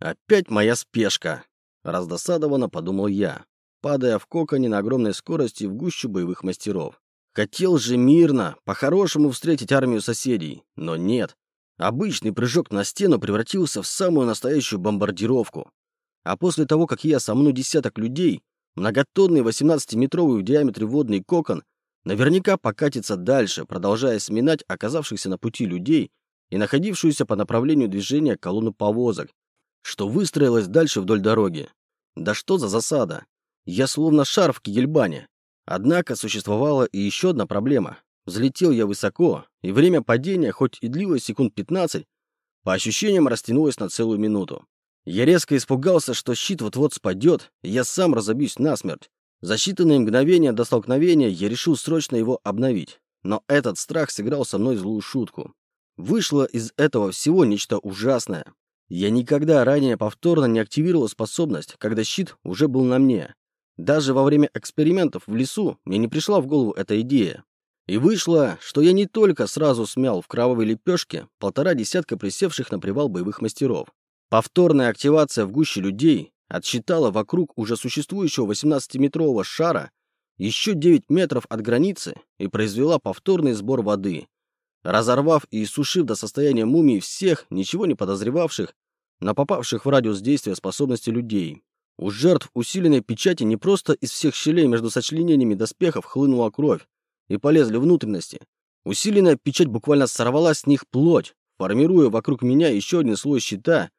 Опять моя спешка. Раздосадованно подумал я, падая в коконе на огромной скорости в гущу боевых мастеров. Хотел же мирно, по-хорошему встретить армию соседей, но нет. Обычный прыжок на стену превратился в самую настоящую бомбардировку. А после того, как я сомну десяток людей, многотонный 18-метровый в диаметре водный кокон наверняка покатится дальше, продолжая сминать оказавшихся на пути людей и находившуюся по направлению движения колонну повозок, что выстроилась дальше вдоль дороги. Да что за засада? Я словно шар в Кигельбане. Однако существовала и еще одна проблема. Взлетел я высоко, и время падения, хоть и длилось секунд 15, по ощущениям растянулось на целую минуту. Я резко испугался, что щит вот-вот спадет, и я сам разобьюсь насмерть. За считанные мгновения до столкновения я решил срочно его обновить. Но этот страх сыграл со мной злую шутку. Вышло из этого всего нечто ужасное. Я никогда ранее повторно не активировал способность, когда щит уже был на мне. Даже во время экспериментов в лесу мне не пришла в голову эта идея. И вышло, что я не только сразу смял в кровавой лепешке полтора десятка присевших на привал боевых мастеров. Повторная активация в гуще людей отсчитала вокруг уже существующего 18-метрового шара еще 9 метров от границы и произвела повторный сбор воды, разорвав и иссушив до состояния мумии всех, ничего не подозревавших, но попавших в радиус действия способности людей. У жертв усиленной печати не просто из всех щелей между сочленениями доспехов хлынула кровь и полезли внутренности. Усиленная печать буквально сорвала с них плоть, формируя вокруг меня еще один слой щита,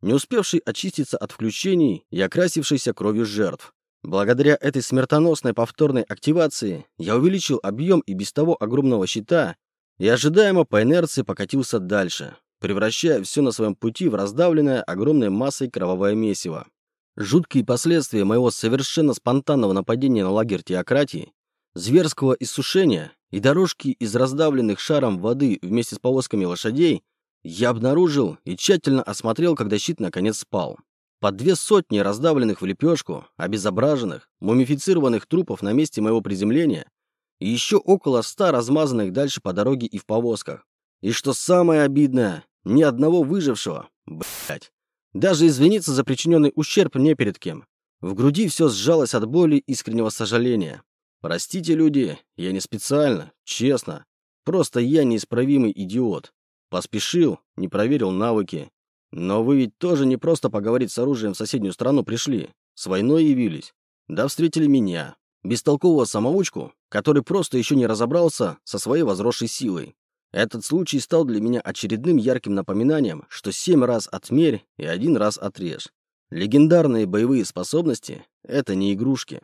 не успевший очиститься от включений и окрасившийся кровью жертв. Благодаря этой смертоносной повторной активации я увеличил объем и без того огромного щита и ожидаемо по инерции покатился дальше, превращая все на своем пути в раздавленное огромной массой кровавое месиво. Жуткие последствия моего совершенно спонтанного нападения на лагерь теократии, зверского иссушения и дорожки из раздавленных шаром воды вместе с повозками лошадей я обнаружил и тщательно осмотрел, когда щит наконец спал. По две сотни раздавленных в лепешку, обезображенных, мумифицированных трупов на месте моего приземления и еще около ста размазанных дальше по дороге и в повозках. И что самое обидное, ни одного выжившего. Блять. Даже извиниться за причиненный ущерб не перед кем. В груди все сжалось от боли искреннего сожаления. Простите, люди, я не специально, честно. Просто я неисправимый идиот. Поспешил, не проверил навыки. Но вы ведь тоже не просто поговорить с оружием в соседнюю страну пришли. С войной явились. Да встретили меня. Бестолкового самоучку, который просто еще не разобрался со своей возросшей силой. Этот случай стал для меня очередным ярким напоминанием, что семь раз отмерь и один раз отрежь. Легендарные боевые способности — это не игрушки.